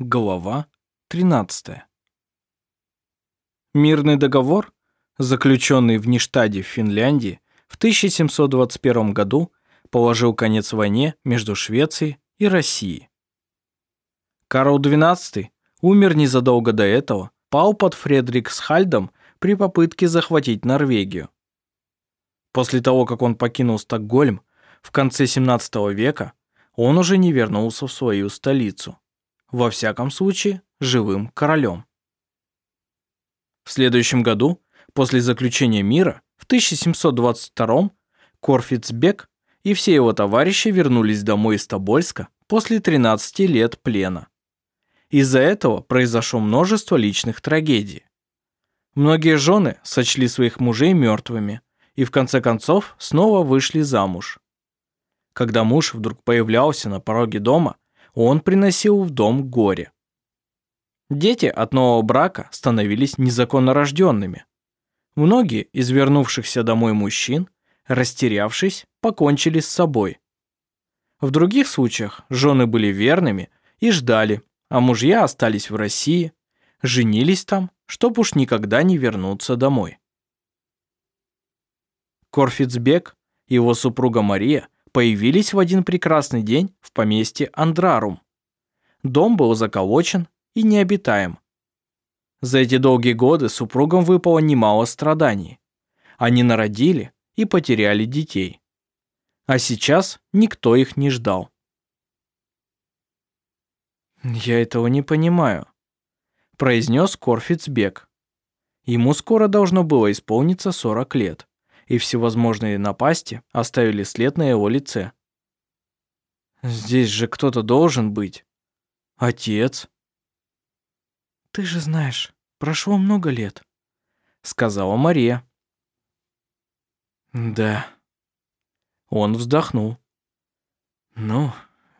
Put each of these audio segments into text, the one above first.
Глава 13. Мирный договор, заключенный в Ништаде в Финляндии в 1721 году, положил конец войне между Швецией и Россией. Карл XII умер незадолго до этого, пал под Фредриксхальдом при попытке захватить Норвегию. После того, как он покинул Стокгольм в конце 17 века, он уже не вернулся в свою столицу. Во всяком случае, живым королем. В следующем году, после заключения мира, в 1722 Корфицбек и все его товарищи вернулись домой из Тобольска после 13 лет плена. Из-за этого произошло множество личных трагедий. Многие жены сочли своих мужей мертвыми и в конце концов снова вышли замуж. Когда муж вдруг появлялся на пороге дома, он приносил в дом горе. Дети от нового брака становились незаконно рожденными. Многие из вернувшихся домой мужчин, растерявшись, покончили с собой. В других случаях жены были верными и ждали, а мужья остались в России, женились там, чтоб уж никогда не вернуться домой. Корфицбек и его супруга Мария появились в один прекрасный день в поместье Андрарум. Дом был заколочен и необитаем. За эти долгие годы супругам выпало немало страданий. Они народили и потеряли детей. А сейчас никто их не ждал. «Я этого не понимаю», – произнес Корфицбек. Ему скоро должно было исполниться 40 лет и всевозможные напасти оставили след на его лице. «Здесь же кто-то должен быть. Отец». «Ты же знаешь, прошло много лет», — сказала Мария. «Да». Он вздохнул. «Ну,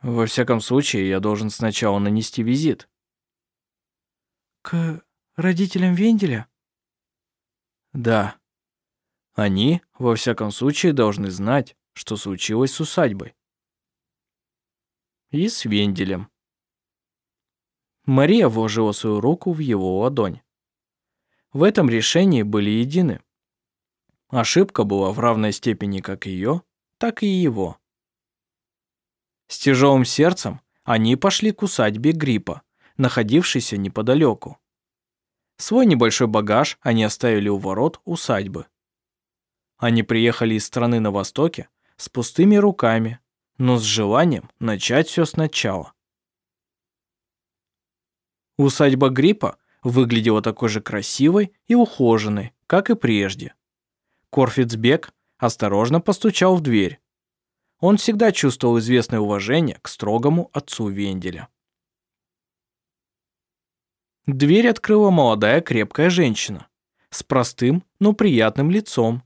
во всяком случае, я должен сначала нанести визит». «К родителям Венделя?» «Да». Они, во всяком случае, должны знать, что случилось с усадьбой. И с Венделем. Мария вложила свою руку в его ладонь. В этом решении были едины. Ошибка была в равной степени как ее, так и его. С тяжелым сердцем они пошли к усадьбе Гриппа, находившейся неподалеку. Свой небольшой багаж они оставили у ворот усадьбы. Они приехали из страны на востоке с пустыми руками, но с желанием начать все сначала. Усадьба Гриппа выглядела такой же красивой и ухоженной, как и прежде. Корфицбек осторожно постучал в дверь. Он всегда чувствовал известное уважение к строгому отцу Венделя. Дверь открыла молодая крепкая женщина с простым, но приятным лицом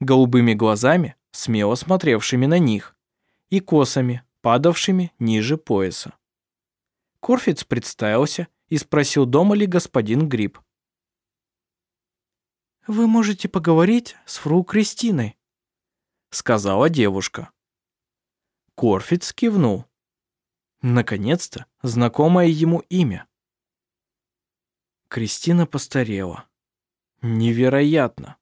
голубыми глазами, смело смотревшими на них, и косами, падавшими ниже пояса. Корфиц представился и спросил, дома ли господин Гриб. «Вы можете поговорить с фру Кристиной», — сказала девушка. Корфиц кивнул. Наконец-то знакомое ему имя. Кристина постарела. Невероятно.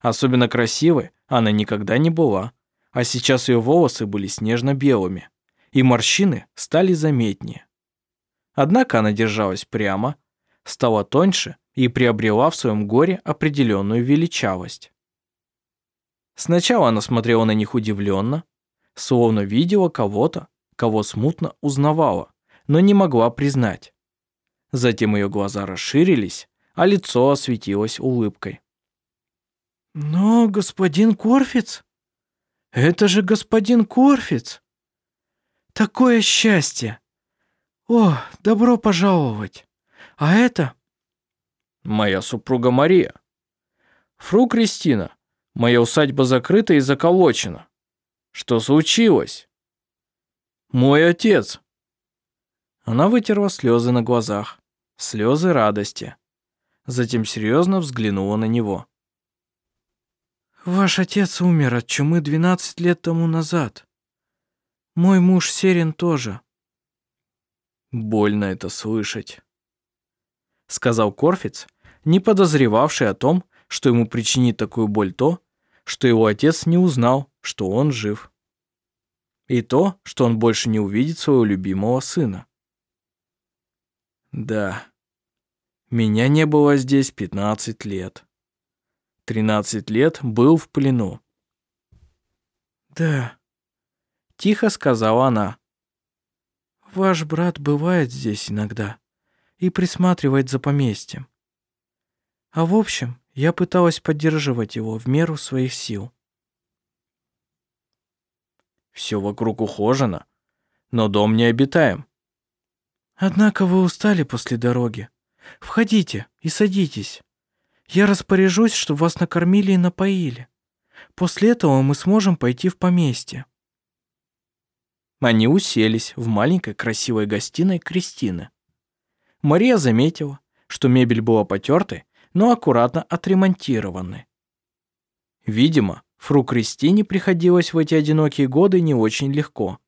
Особенно красивой она никогда не была, а сейчас ее волосы были снежно-белыми, и морщины стали заметнее. Однако она держалась прямо, стала тоньше и приобрела в своем горе определенную величавость. Сначала она смотрела на них удивленно, словно видела кого-то, кого смутно узнавала, но не могла признать. Затем ее глаза расширились, а лицо осветилось улыбкой. Но господин Корфиц? Это же господин Корфиц! Такое счастье! О, добро пожаловать! А это... Моя супруга Мария. Фру Кристина, моя усадьба закрыта и заколочена. Что случилось? Мой отец. Она вытерла слезы на глазах, слезы радости. Затем серьезно взглянула на него. Ваш отец умер от чумы 12 лет тому назад. Мой муж Серин тоже. Больно это слышать, сказал Корфиц, не подозревавший о том, что ему причинит такую боль то, что его отец не узнал, что он жив. И то, что он больше не увидит своего любимого сына. Да, меня не было здесь 15 лет. 13 лет был в плену. Да, тихо сказала она. Ваш брат бывает здесь иногда и присматривает за поместьем. А в общем, я пыталась поддерживать его в меру своих сил. Все вокруг ухожено, но дом не обитаем. Однако вы устали после дороги. Входите и садитесь. Я распоряжусь, чтобы вас накормили и напоили. После этого мы сможем пойти в поместье. Они уселись в маленькой красивой гостиной Кристины. Мария заметила, что мебель была потертой но аккуратно отремонтированы. Видимо, фру Кристине приходилось в эти одинокие годы не очень легко.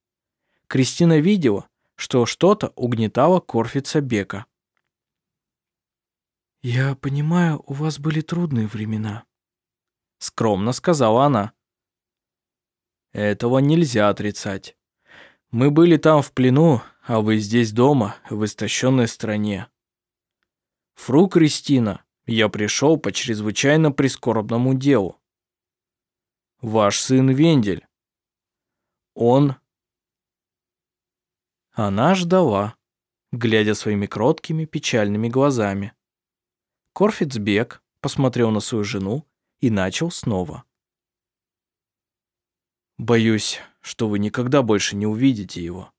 Кристина видела, что что-то угнетало Корфица Бека. «Я понимаю, у вас были трудные времена», — скромно сказала она. «Этого нельзя отрицать. Мы были там в плену, а вы здесь дома, в истощенной стране. Фру Кристина, я пришел по чрезвычайно прискорбному делу. Ваш сын Вендель. Он... Она ждала, глядя своими кроткими печальными глазами. Корфицбек посмотрел на свою жену и начал снова. «Боюсь, что вы никогда больше не увидите его.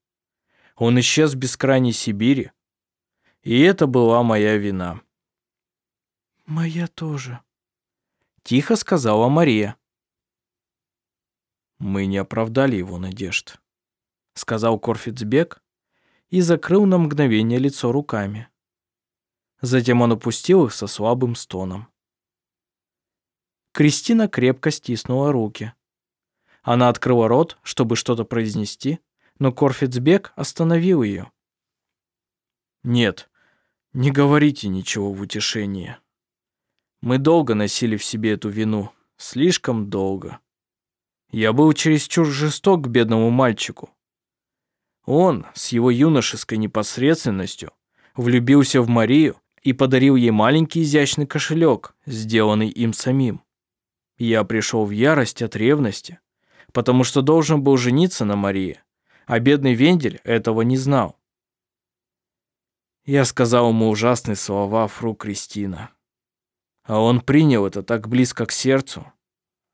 Он исчез в бескрайней Сибири, и это была моя вина». «Моя тоже», — тихо сказала Мария. «Мы не оправдали его надежд», — сказал Корфицбек и закрыл на мгновение лицо руками. Затем он опустил их со слабым стоном. Кристина крепко стиснула руки. Она открыла рот, чтобы что-то произнести, но Корфицбек остановил ее. «Нет, не говорите ничего в утешение», мы долго носили в себе эту вину, слишком долго. Я был чересчур жесток к бедному мальчику. Он, с его юношеской непосредственностью, влюбился в Марию и подарил ей маленький изящный кошелек, сделанный им самим. Я пришел в ярость от ревности, потому что должен был жениться на Марии, а бедный Вендель этого не знал. Я сказал ему ужасные слова фру Кристина. А он принял это так близко к сердцу,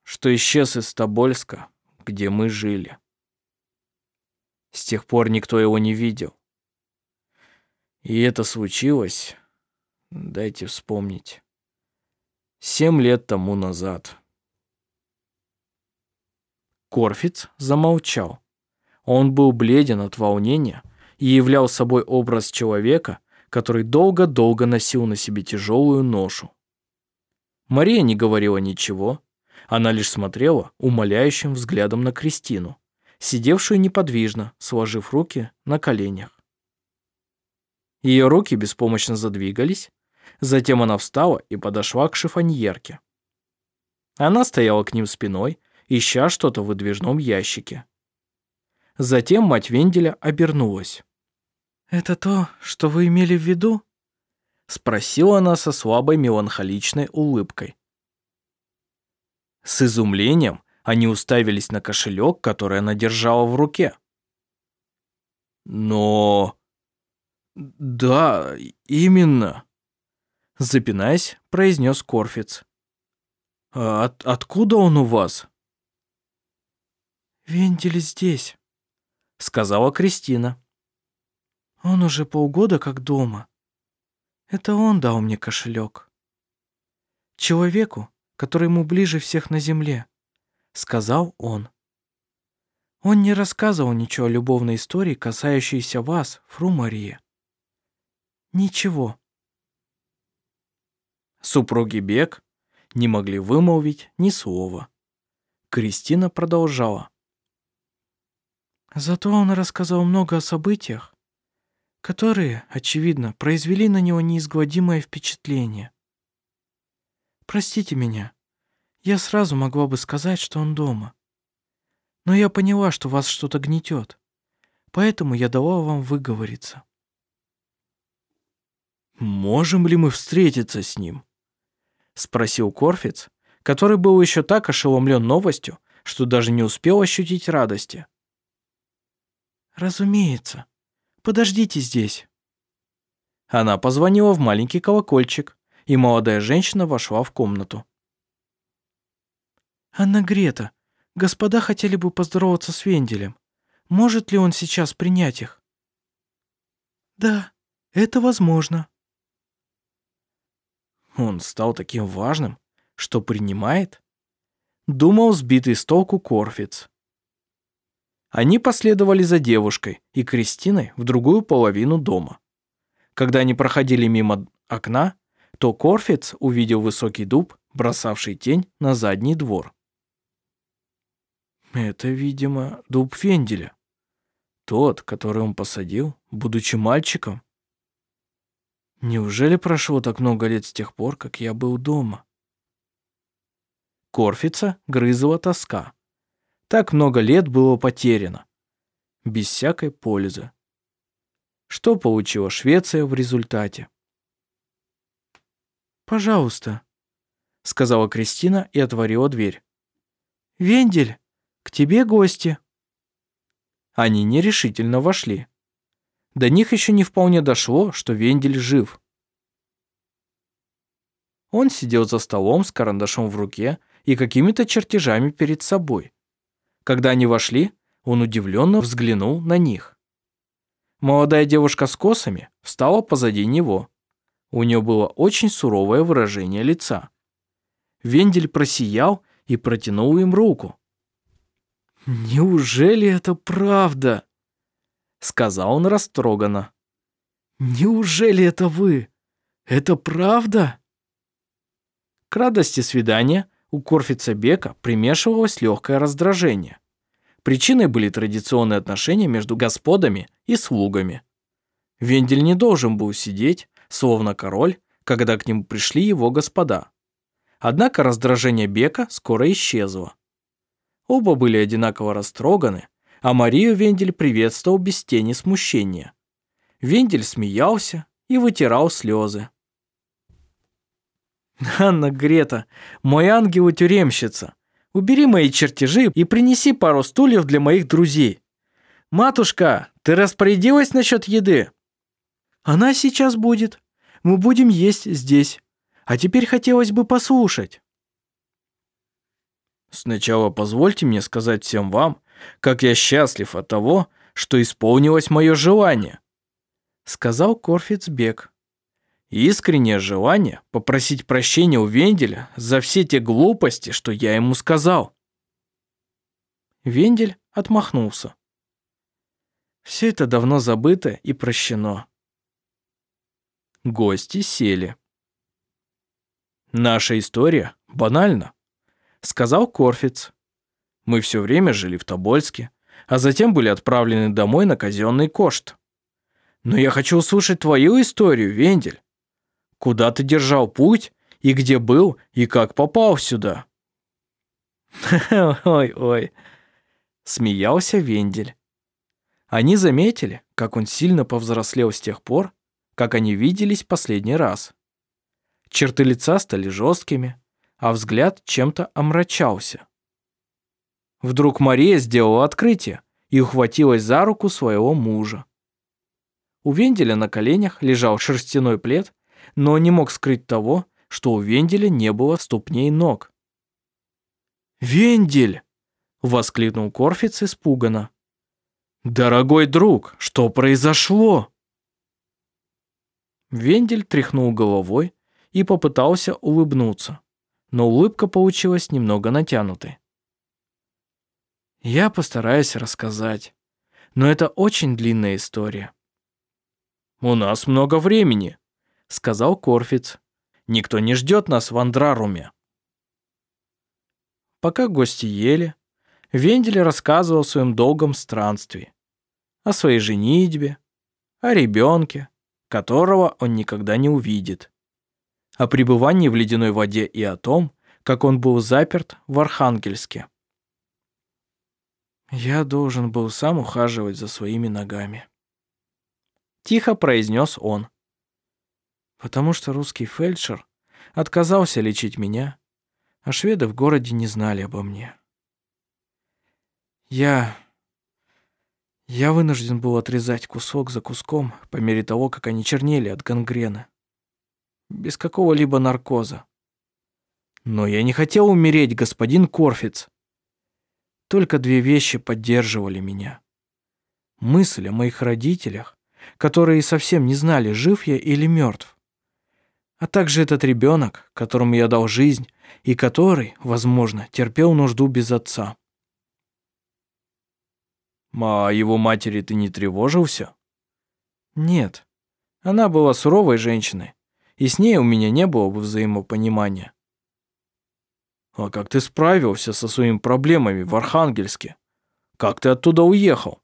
что исчез из Тобольска, где мы жили. С тех пор никто его не видел. И это случилось, дайте вспомнить, семь лет тому назад. Корфиц замолчал. Он был бледен от волнения и являл собой образ человека, который долго-долго носил на себе тяжелую ношу. Мария не говорила ничего. Она лишь смотрела умоляющим взглядом на Кристину, сидевшую неподвижно, сложив руки на коленях. Ее руки беспомощно задвигались, затем она встала и подошла к шифоньерке. Она стояла к ним спиной, ища что-то в выдвижном ящике. Затем мать Венделя обернулась. «Это то, что вы имели в виду?» Спросила она со слабой меланхоличной улыбкой. С изумлением они уставились на кошелек, который она держала в руке. «Но...» «Да, именно», — запинаясь, произнес Корфиц. «А от откуда он у вас?» «Вендель здесь», — сказала Кристина. «Он уже полгода как дома. Это он дал мне кошелек. Человеку, который ему ближе всех на земле, сказал он. Он не рассказывал ничего о любовной истории, касающейся вас, Фру Мария. Ничего. Супруги Бек не могли вымолвить ни слова. Кристина продолжала. Зато он рассказал много о событиях, которые, очевидно, произвели на него неизгладимое впечатление. Простите меня, я сразу могла бы сказать, что он дома. Но я поняла, что вас что-то гнетет, поэтому я дала вам выговориться. «Можем ли мы встретиться с ним?» — спросил Корфиц, который был еще так ошеломлен новостью, что даже не успел ощутить радости. «Разумеется. Подождите здесь». Она позвонила в маленький колокольчик, и молодая женщина вошла в комнату. «Анна Грета, господа хотели бы поздороваться с Венделем. Может ли он сейчас принять их?» «Да, это возможно», он стал таким важным, что принимает? Думал сбитый с толку Корфиц. Они последовали за девушкой и Кристиной в другую половину дома. Когда они проходили мимо окна, то Корфиц увидел высокий дуб, бросавший тень на задний двор. Это, видимо, дуб Фенделя. Тот, который он посадил, будучи мальчиком. Неужели прошло так много лет с тех пор, как я был дома? Корфица грызла тоска. Так много лет было потеряно. Без всякой пользы. Что получила Швеция в результате? «Пожалуйста», — сказала Кристина и отворила дверь. «Вендель, к тебе гости». Они нерешительно вошли. До них еще не вполне дошло, что Вендель жив. Он сидел за столом с карандашом в руке и какими-то чертежами перед собой. Когда они вошли, он удивленно взглянул на них. Молодая девушка с косами встала позади него. У нее было очень суровое выражение лица. Вендель просиял и протянул им руку. «Неужели это правда?» Сказал он растроганно. «Неужели это вы? Это правда?» К радости свидания у Корфица Бека примешивалось легкое раздражение. Причиной были традиционные отношения между господами и слугами. Вендель не должен был сидеть, словно король, когда к нему пришли его господа. Однако раздражение Бека скоро исчезло. Оба были одинаково растроганы, а Марию Вендель приветствовал без тени смущения. Вендель смеялся и вытирал слезы. «Анна Грета, мой ангел-тюремщица, убери мои чертежи и принеси пару стульев для моих друзей. Матушка, ты распорядилась насчет еды?» «Она сейчас будет. Мы будем есть здесь. А теперь хотелось бы послушать». «Сначала позвольте мне сказать всем вам, как я счастлив от того, что исполнилось мое желание», сказал Корфицбек. Искреннее желание попросить прощения у Венделя за все те глупости, что я ему сказал. Вендель отмахнулся. Все это давно забыто и прощено. Гости сели. «Наша история банальна», — сказал Корфиц. Мы все время жили в Тобольске, а затем были отправлены домой на казенный кошт. Но я хочу услышать твою историю, Вендель. Куда ты держал путь, и где был, и как попал сюда?» «Ой-ой», — смеялся Вендель. Они заметили, как он сильно повзрослел с тех пор, как они виделись последний раз. Черты лица стали жесткими, а взгляд чем-то омрачался. Вдруг Мария сделала открытие и ухватилась за руку своего мужа. У Венделя на коленях лежал шерстяной плед, но не мог скрыть того, что у Венделя не было ступней ног. «Вендель!» — воскликнул Корфиц испуганно. «Дорогой друг, что произошло?» Вендель тряхнул головой и попытался улыбнуться, но улыбка получилась немного натянутой. Я постараюсь рассказать. Но это очень длинная история. «У нас много времени», — сказал Корфиц. «Никто не ждет нас в Андраруме». Пока гости ели, Вендель рассказывал о своем долгом странстве, о своей женитьбе, о ребенке, которого он никогда не увидит, о пребывании в ледяной воде и о том, как он был заперт в Архангельске. Я должен был сам ухаживать за своими ногами. Тихо произнес он. Потому что русский фельдшер отказался лечить меня, а шведы в городе не знали обо мне. Я... Я вынужден был отрезать кусок за куском по мере того, как они чернели от гангрены. Без какого-либо наркоза. Но я не хотел умереть, господин Корфиц. Только две вещи поддерживали меня. Мысль о моих родителях, которые совсем не знали, жив я или мертв. А также этот ребенок, которому я дал жизнь и который, возможно, терпел нужду без отца. А его матери ты не тревожился? Нет. Она была суровой женщиной, и с ней у меня не было бы взаимопонимания. А как ты справился со своими проблемами в Архангельске? Как ты оттуда уехал?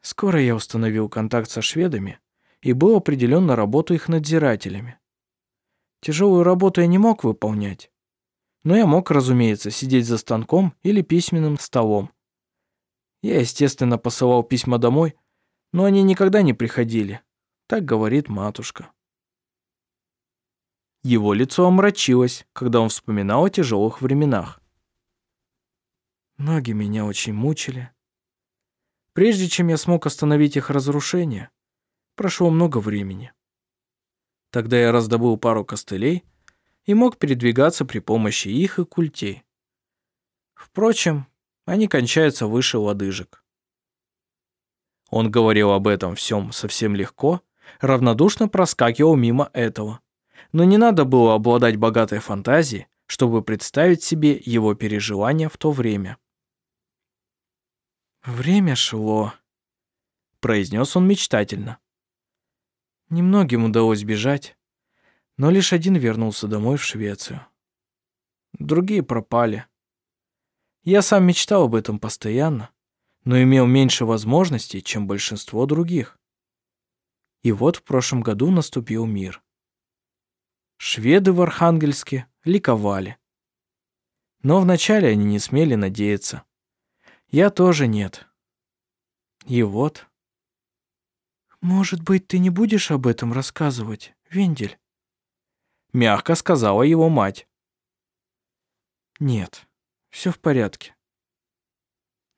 Скоро я установил контакт со шведами и был определен на работу их надзирателями. Тяжелую работу я не мог выполнять, но я мог, разумеется, сидеть за станком или письменным столом. Я, естественно, посылал письма домой, но они никогда не приходили, так говорит матушка. Его лицо омрачилось, когда он вспоминал о тяжелых временах. Ноги меня очень мучили. Прежде чем я смог остановить их разрушение, прошло много времени. Тогда я раздобыл пару костылей и мог передвигаться при помощи их и культей. Впрочем, они кончаются выше лодыжек. Он говорил об этом всем совсем легко, равнодушно проскакивал мимо этого но не надо было обладать богатой фантазией, чтобы представить себе его переживания в то время. «Время шло», — произнес он мечтательно. Немногим удалось бежать, но лишь один вернулся домой в Швецию. Другие пропали. Я сам мечтал об этом постоянно, но имел меньше возможностей, чем большинство других. И вот в прошлом году наступил мир. Шведы в Архангельске ликовали. Но вначале они не смели надеяться. Я тоже нет. И вот... «Может быть, ты не будешь об этом рассказывать, Вендель?» Мягко сказала его мать. «Нет, все в порядке».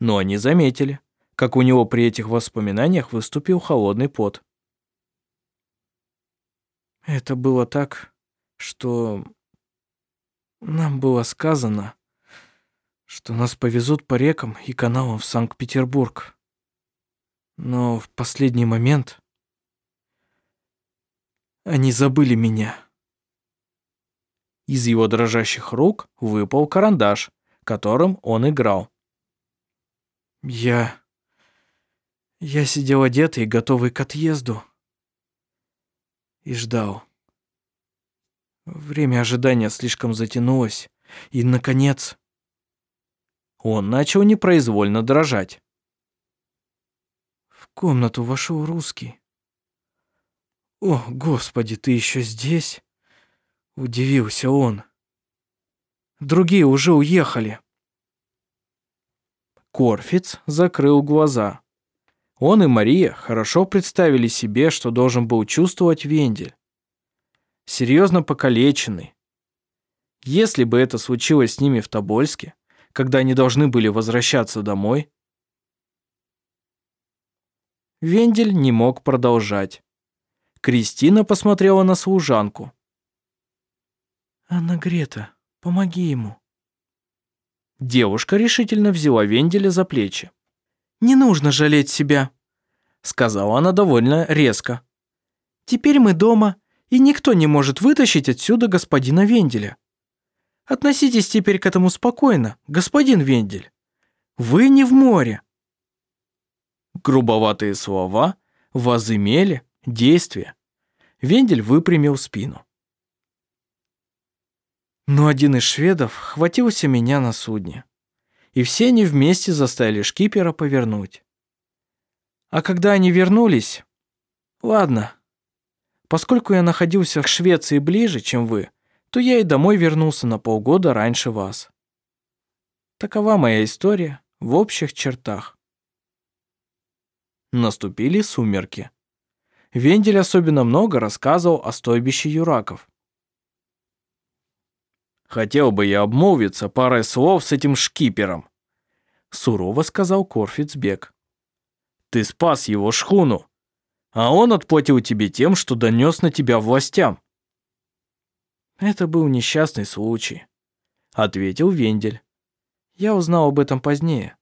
Но они заметили, как у него при этих воспоминаниях выступил холодный пот. Это было так что нам было сказано, что нас повезут по рекам и каналам в Санкт-Петербург. Но в последний момент они забыли меня. Из его дрожащих рук выпал карандаш, которым он играл. Я... Я сидел одетый, готовый к отъезду. И ждал. Время ожидания слишком затянулось, и, наконец... Он начал непроизвольно дрожать. В комнату вошел русский. «О, Господи, ты еще здесь?» Удивился он. «Другие уже уехали». Корфиц закрыл глаза. Он и Мария хорошо представили себе, что должен был чувствовать Вендель серьезно покалеченный. Если бы это случилось с ними в Тобольске, когда они должны были возвращаться домой, Вендель не мог продолжать. Кристина посмотрела на служанку. «Анна Грета, помоги ему». Девушка решительно взяла Венделя за плечи. «Не нужно жалеть себя», — сказала она довольно резко. «Теперь мы дома, и никто не может вытащить отсюда господина Венделя. Относитесь теперь к этому спокойно, господин Вендель. Вы не в море. Грубоватые слова возымели действие. Вендель выпрямил спину. Но один из шведов хватился меня на судне. И все они вместе заставили шкипера повернуть. А когда они вернулись... Ладно. Поскольку я находился к Швеции ближе, чем вы, то я и домой вернулся на полгода раньше вас. Такова моя история в общих чертах. Наступили сумерки. Вендель особенно много рассказывал о стойбище Юраков. «Хотел бы я обмолвиться парой слов с этим шкипером», сурово сказал Корфицбек. «Ты спас его шхуну, а он отплатил тебе тем, что донес на тебя властям». «Это был несчастный случай», — ответил Вендель. «Я узнал об этом позднее.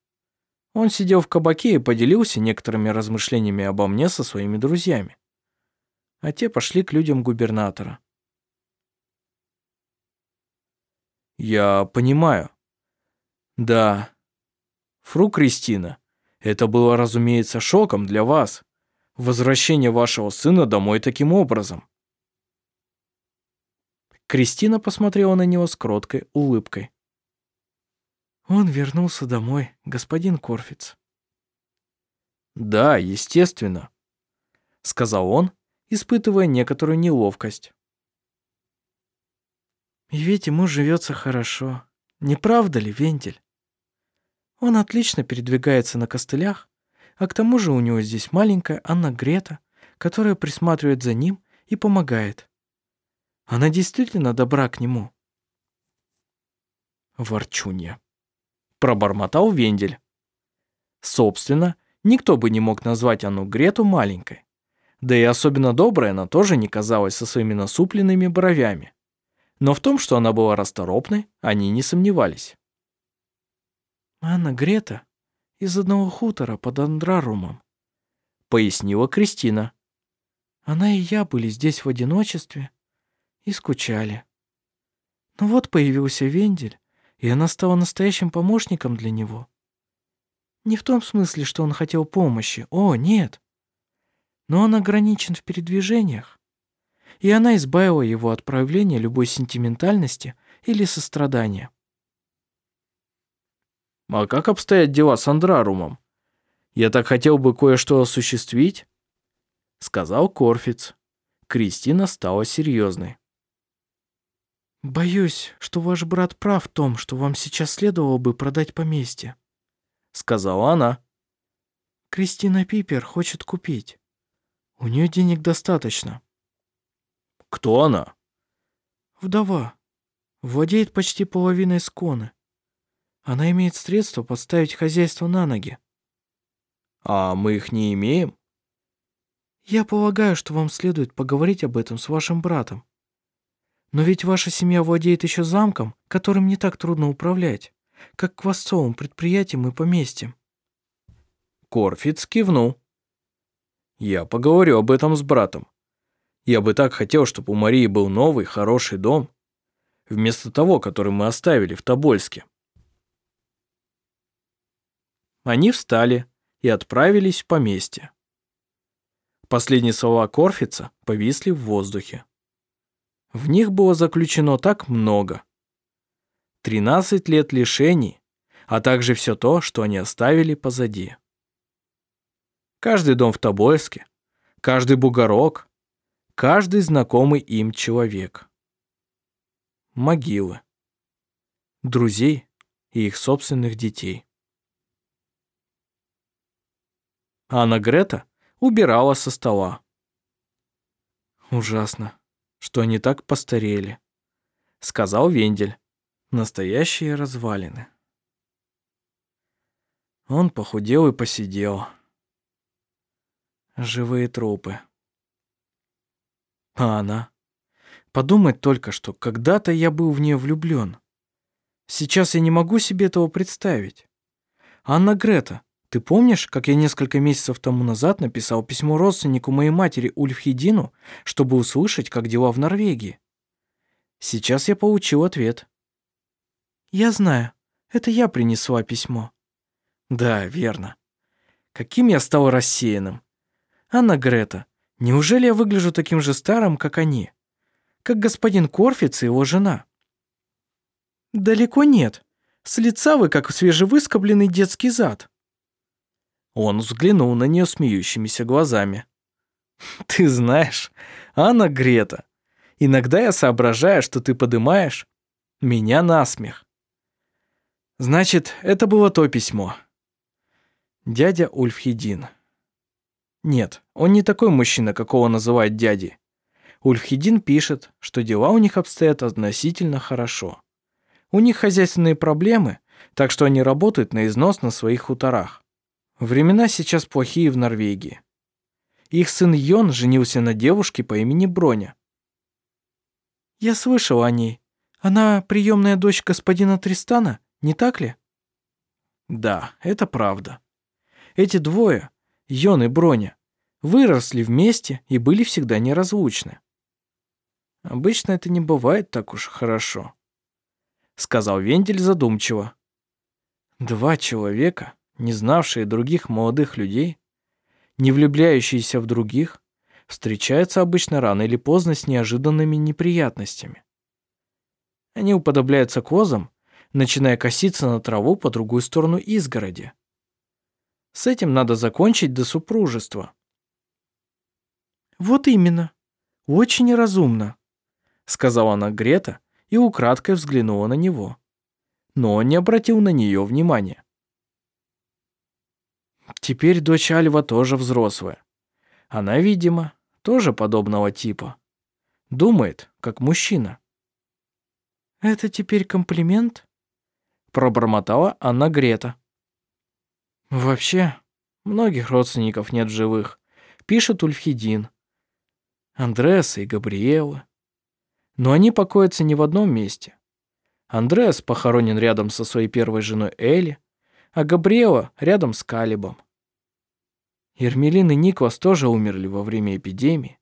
Он сидел в кабаке и поделился некоторыми размышлениями обо мне со своими друзьями. А те пошли к людям губернатора. «Я понимаю. Да, Фру Кристина, это было, разумеется, шоком для вас. Возвращение вашего сына домой таким образом. Кристина посмотрела на него с кроткой улыбкой. Он вернулся домой, господин Корфиц. Да, естественно, сказал он, испытывая некоторую неловкость. И ведь ему живется хорошо. Не правда ли, Вентель? Он отлично передвигается на костылях, а к тому же у него здесь маленькая Анна Грета, которая присматривает за ним и помогает. Она действительно добра к нему. Ворчунья. Пробормотал Вендель. Собственно, никто бы не мог назвать Анну Грету маленькой. Да и особенно добрая она тоже не казалась со своими насупленными бровями. Но в том, что она была расторопной, они не сомневались. Анна Грета из одного хутора под Андрарумом, пояснила Кристина. Она и я были здесь в одиночестве и скучали. Но вот появился Вендель, и она стала настоящим помощником для него. Не в том смысле, что он хотел помощи, о, нет. Но он ограничен в передвижениях, и она избавила его от проявления любой сентиментальности или сострадания. А как обстоят дела с Андрарумом? Я так хотел бы кое-что осуществить, сказал Корфиц. Кристина стала серьезной. «Боюсь, что ваш брат прав в том, что вам сейчас следовало бы продать поместье», — сказала она. «Кристина Пипер хочет купить. У нее денег достаточно». «Кто она?» «Вдова. Владеет почти половиной сконы. Она имеет средства поставить хозяйство на ноги. А мы их не имеем? Я полагаю, что вам следует поговорить об этом с вашим братом. Но ведь ваша семья владеет еще замком, которым не так трудно управлять, как квасцовым предприятием и поместьем. Корфиц кивнул. Я поговорю об этом с братом. Я бы так хотел, чтобы у Марии был новый, хороший дом, вместо того, который мы оставили в Тобольске. Они встали и отправились в поместье. Последние слова Корфица повисли в воздухе. В них было заключено так много. Тринадцать лет лишений, а также все то, что они оставили позади. Каждый дом в Тобольске, каждый бугорок, каждый знакомый им человек. Могилы. Друзей и их собственных детей. А Анна Грета убирала со стола. «Ужасно, что они так постарели», — сказал Вендель. «Настоящие развалины». Он похудел и посидел. Живые трупы. А она? Подумать только, что когда-то я был в нее влюблен. Сейчас я не могу себе этого представить. Анна Грета, ты помнишь, как я несколько месяцев тому назад написал письмо родственнику моей матери Ульфхедину, чтобы услышать, как дела в Норвегии? Сейчас я получил ответ. Я знаю, это я принесла письмо. Да, верно. Каким я стал рассеянным. Анна Грета, неужели я выгляжу таким же старым, как они? Как господин Корфиц и его жена? Далеко нет. С лица вы, как свежевыскобленный детский зад. Он взглянул на нее смеющимися глазами. «Ты знаешь, Анна Грета, иногда я соображаю, что ты подымаешь меня на смех. Значит, это было то письмо. Дядя Ульфхедин. Нет, он не такой мужчина, какого называют дядей. Ульфхедин пишет, что дела у них обстоят относительно хорошо. У них хозяйственные проблемы, так что они работают на износ на своих хуторах. Времена сейчас плохие в Норвегии. Их сын Йон женился на девушке по имени Броня. Я слышал о ней. Она приемная дочь господина Тристана, не так ли? Да, это правда. Эти двое, Йон и Броня, выросли вместе и были всегда неразлучны. Обычно это не бывает так уж хорошо, сказал Вендель задумчиво. Два человека, не знавшие других молодых людей, не влюбляющиеся в других, встречаются обычно рано или поздно с неожиданными неприятностями. Они уподобляются козам, начиная коситься на траву по другую сторону изгороди. С этим надо закончить до супружества. «Вот именно. Очень разумно», — сказала она Грета и украдкой взглянула на него. Но он не обратил на нее внимания. Теперь дочь Альва тоже взрослая. Она, видимо, тоже подобного типа. Думает, как мужчина. «Это теперь комплимент?» Пробормотала Анна Грета. «Вообще, многих родственников нет в живых», пишет Ульфхедин. Андреаса и Габриэлы. Но они покоятся не в одном месте. Андреас похоронен рядом со своей первой женой Элли, а Габриэла рядом с Калибом. Ермелин и Никлас тоже умерли во время эпидемии,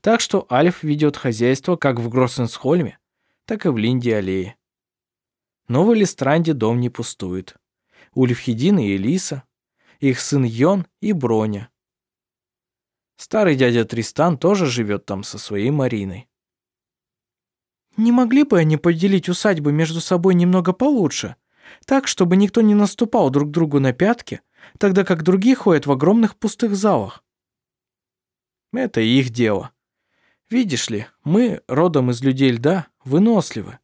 так что Альф ведет хозяйство как в Гроссенсхольме, так и в Линде-аллее. Но в Элистранде дом не пустует. Ульфхедин и Элиса, их сын Йон и Броня. Старый дядя Тристан тоже живет там со своей Мариной. Не могли бы они поделить усадьбы между собой немного получше, так, чтобы никто не наступал друг другу на пятки, тогда как другие ходят в огромных пустых залах? Это их дело. Видишь ли, мы, родом из людей льда, выносливы.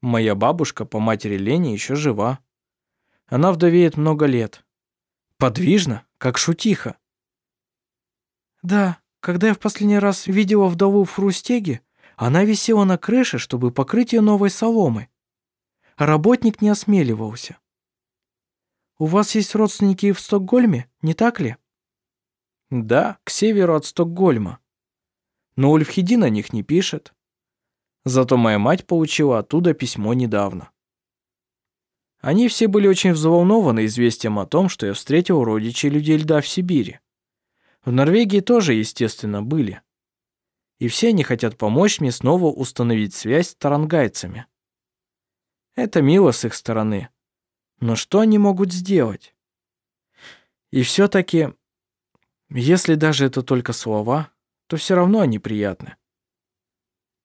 Моя бабушка по матери Лене еще жива. Она вдовеет много лет. Подвижна, как шутиха. Да, когда я в последний раз видела вдову в Фрустеге, она висела на крыше, чтобы покрыть ее новой соломой. Работник не осмеливался. У вас есть родственники в Стокгольме, не так ли? Да, к северу от Стокгольма. Но Ульфхедин о них не пишет. Зато моя мать получила оттуда письмо недавно. Они все были очень взволнованы известием о том, что я встретил родичей людей льда в Сибири. В Норвегии тоже, естественно, были. И все они хотят помочь мне снова установить связь с тарангайцами. Это мило с их стороны. Но что они могут сделать? И все-таки, если даже это только слова, то все равно они приятны.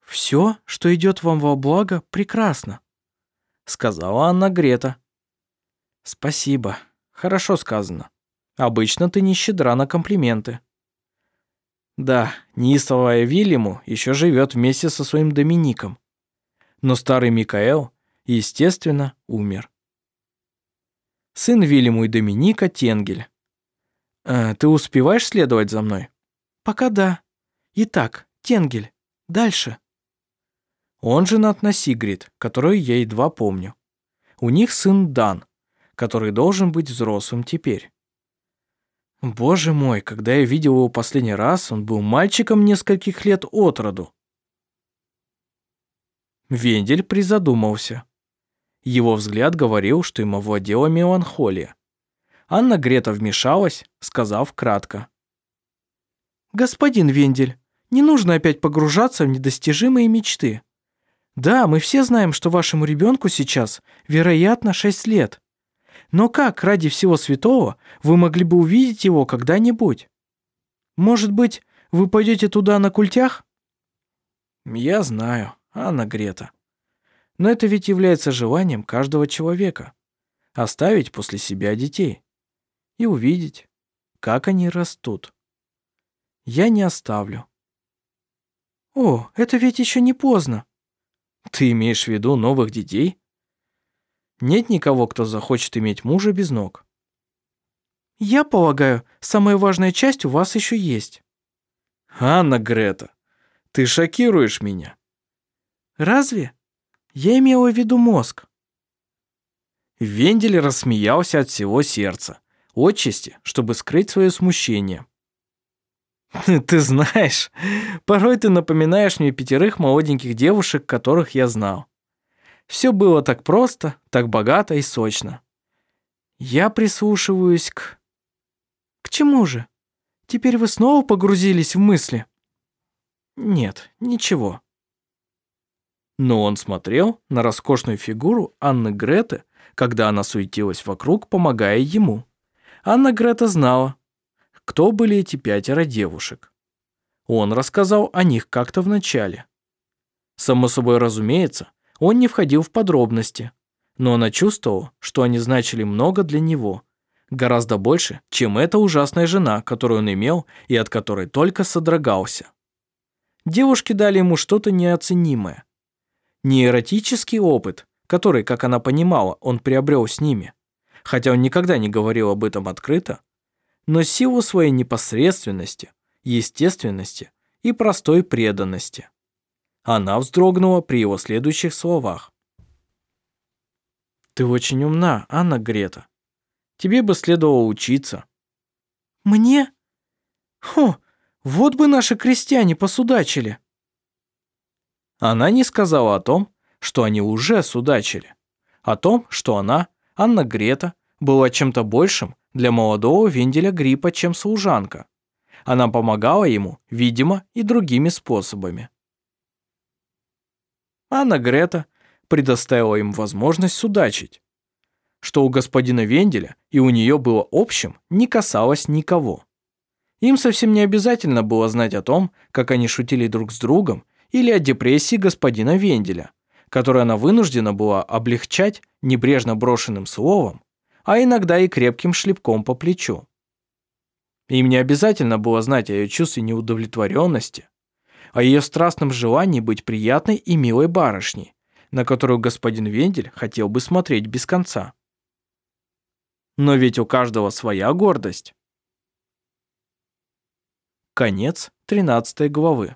«Все, что идет вам во благо, прекрасно», — сказала Анна Грета. «Спасибо. Хорошо сказано. Обычно ты не щедра на комплименты». Да, неистовая Вильяму еще живет вместе со своим Домиником. Но старый Микаэл, естественно, умер. Сын Вильяму и Доминика Тенгель. Э, ты успеваешь следовать за мной? Пока да. Итак, Тенгель, дальше. Он женат на Сигрид, которую я едва помню. У них сын Дан, который должен быть взрослым теперь. Боже мой, когда я видел его последний раз, он был мальчиком нескольких лет от роду. Вендель призадумался. Его взгляд говорил, что ему владела меланхолия. Анна Грета вмешалась, сказав кратко. «Господин Вендель, не нужно опять погружаться в недостижимые мечты. Да, мы все знаем, что вашему ребенку сейчас, вероятно, шесть лет. Но как, ради всего святого, вы могли бы увидеть его когда-нибудь? Может быть, вы пойдете туда на культях? Я знаю, Анна Грета. Но это ведь является желанием каждого человека. Оставить после себя детей. и увидеть, как они растут. Я не оставлю. О, это ведь еще не поздно. Ты имеешь в виду новых детей? Нет никого, кто захочет иметь мужа без ног. Я полагаю, самая важная часть у вас еще есть. Анна Грета, ты шокируешь меня. Разве? Я имела в виду мозг. Вендель рассмеялся от всего сердца, отчасти, чтобы скрыть свое смущение. Ты знаешь, порой ты напоминаешь мне пятерых молоденьких девушек, которых я знал. Все было так просто, так богато и сочно. Я прислушиваюсь к... К чему же? Теперь вы снова погрузились в мысли? Нет, ничего. Но он смотрел на роскошную фигуру Анны Греты, когда она суетилась вокруг, помогая ему. Анна Грета знала, кто были эти пятеро девушек. Он рассказал о них как-то в начале. Само собой разумеется, он не входил в подробности, но она чувствовала, что они значили много для него, гораздо больше, чем эта ужасная жена, которую он имел и от которой только содрогался. Девушки дали ему что-то неоценимое. Не эротический опыт, который, как она понимала, он приобрел с ними, хотя он никогда не говорил об этом открыто, но силу своей непосредственности, естественности и простой преданности. Она вздрогнула при его следующих словах. «Ты очень умна, Анна Грета. Тебе бы следовало учиться». «Мне? Хо, вот бы наши крестьяне посудачили». Она не сказала о том, что они уже судачили, о том, что она, Анна Грета, была чем-то большим для молодого Венделя Гриппа, чем служанка. Она помогала ему, видимо, и другими способами. Анна Грета предоставила им возможность судачить. Что у господина Венделя и у нее было общим, не касалось никого. Им совсем не обязательно было знать о том, как они шутили друг с другом, или о депрессии господина Венделя, которую она вынуждена была облегчать небрежно брошенным словом, а иногда и крепким шлепком по плечу. Им не обязательно было знать о ее чувстве неудовлетворенности, о ее страстном желании быть приятной и милой барышней, на которую господин Вендель хотел бы смотреть без конца. Но ведь у каждого своя гордость. Конец 13 главы.